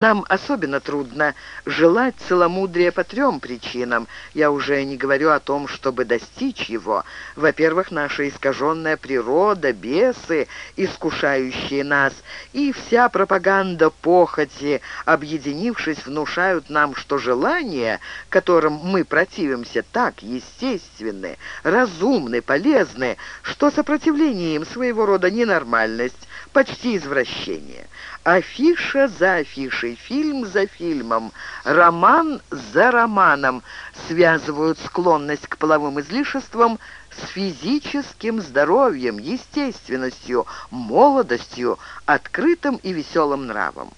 Нам особенно трудно желать целомудрия по трем причинам. Я уже не говорю о том, чтобы достичь его. Во-первых, наша искаженная природа, бесы, искушающие нас, и вся пропаганда похоти, объединившись, внушают нам, что желания, которым мы противимся, так естественны, разумны, полезны, что сопротивление им своего рода ненормальность, почти извращение. Афиша за афишей, фильм за фильмом, роман за романом связывают склонность к половым излишествам с физическим здоровьем, естественностью, молодостью, открытым и веселым нравом.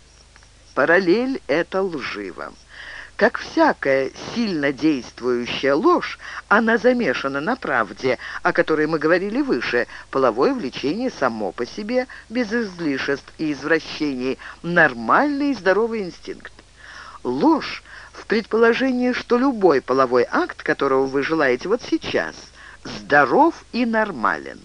Параллель это лживо. Как всякая сильно действующая ложь, она замешана на правде, о которой мы говорили выше. Половое влечение само по себе, без излишеств и извращений, нормальный и здоровый инстинкт. Ложь в предположении, что любой половой акт, которого вы желаете вот сейчас, здоров и нормален.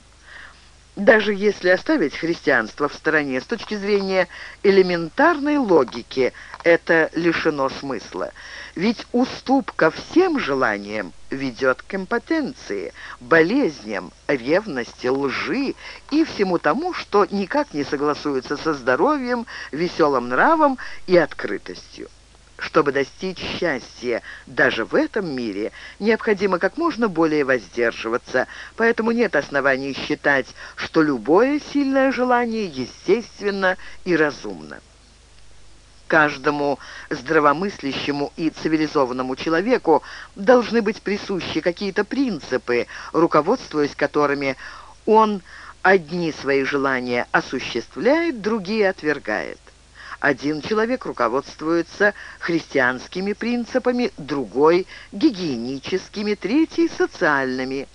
Даже если оставить христианство в стороне, с точки зрения элементарной логики, это лишено смысла. Ведь уступка всем желаниям ведет к импотенции, болезням, ревности, лжи и всему тому, что никак не согласуется со здоровьем, веселым нравом и открытостью. Чтобы достичь счастья даже в этом мире, необходимо как можно более воздерживаться, поэтому нет оснований считать, что любое сильное желание естественно и разумно. Каждому здравомыслящему и цивилизованному человеку должны быть присущи какие-то принципы, руководствуясь которыми он одни свои желания осуществляет, другие отвергает. Один человек руководствуется христианскими принципами, другой – гигиеническими, третий – социальными.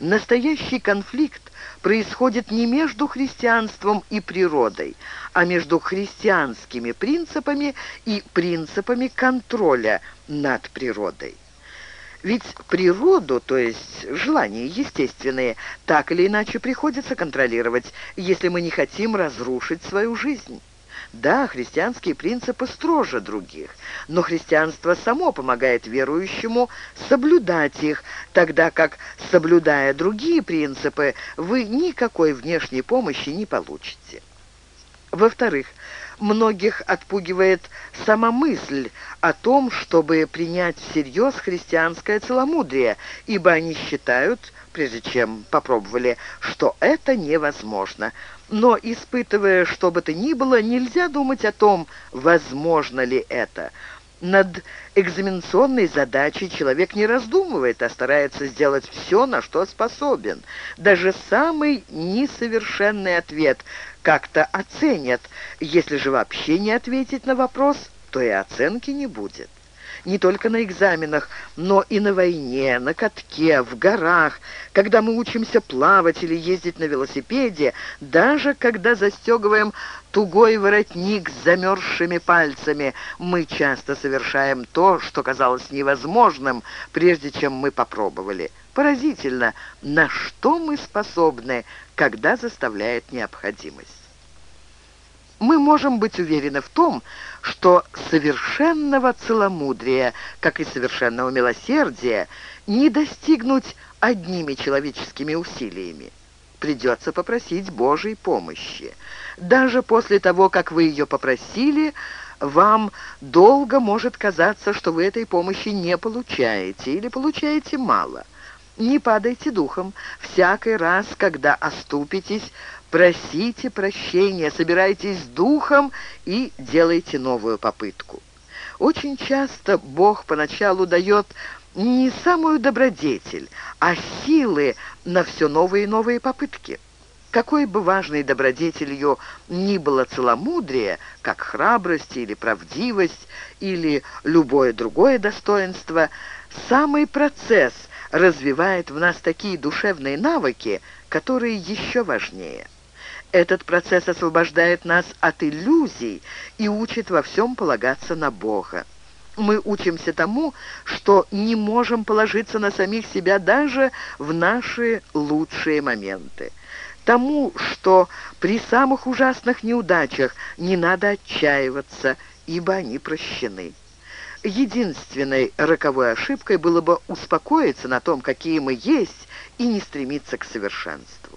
Настоящий конфликт происходит не между христианством и природой, а между христианскими принципами и принципами контроля над природой. Ведь природу, то есть желания естественные, так или иначе приходится контролировать, если мы не хотим разрушить свою жизнь. Да, христианские принципы строже других, но христианство само помогает верующему соблюдать их, тогда как, соблюдая другие принципы, вы никакой внешней помощи не получите. Во-вторых, многих отпугивает сама мысль о том, чтобы принять всерьез христианское целомудрие, ибо они считают, прежде чем попробовали, что это невозможно. Но, испытывая что бы то ни было, нельзя думать о том, возможно ли это. Над экзаменационной задачей человек не раздумывает, а старается сделать все, на что способен. Даже самый несовершенный ответ как-то оценят. Если же вообще не ответить на вопрос, то и оценки не будет не только на экзаменах, но и на войне, на катке, в горах, когда мы учимся плавать или ездить на велосипеде, даже когда застегиваем тугой воротник с замерзшими пальцами, мы часто совершаем то, что казалось невозможным, прежде чем мы попробовали. Поразительно, на что мы способны, когда заставляет необходимость мы можем быть уверены в том, что совершенного целомудрия, как и совершенного милосердия, не достигнуть одними человеческими усилиями. Придется попросить Божьей помощи. Даже после того, как вы ее попросили, вам долго может казаться, что вы этой помощи не получаете или получаете мало. Не падайте духом. Всякий раз, когда оступитесь, Просите прощения, собирайтесь духом и делайте новую попытку. Очень часто Бог поначалу дает не самую добродетель, а силы на все новые и новые попытки. Какой бы важной добродетелью ни было целомудрие, как храбрость или правдивость, или любое другое достоинство, самый процесс развивает в нас такие душевные навыки, которые еще важнее. Этот процесс освобождает нас от иллюзий и учит во всем полагаться на Бога. Мы учимся тому, что не можем положиться на самих себя даже в наши лучшие моменты. Тому, что при самых ужасных неудачах не надо отчаиваться ибо они прощены. Единственной роковой ошибкой было бы успокоиться на том, какие мы есть, и не стремиться к совершенству.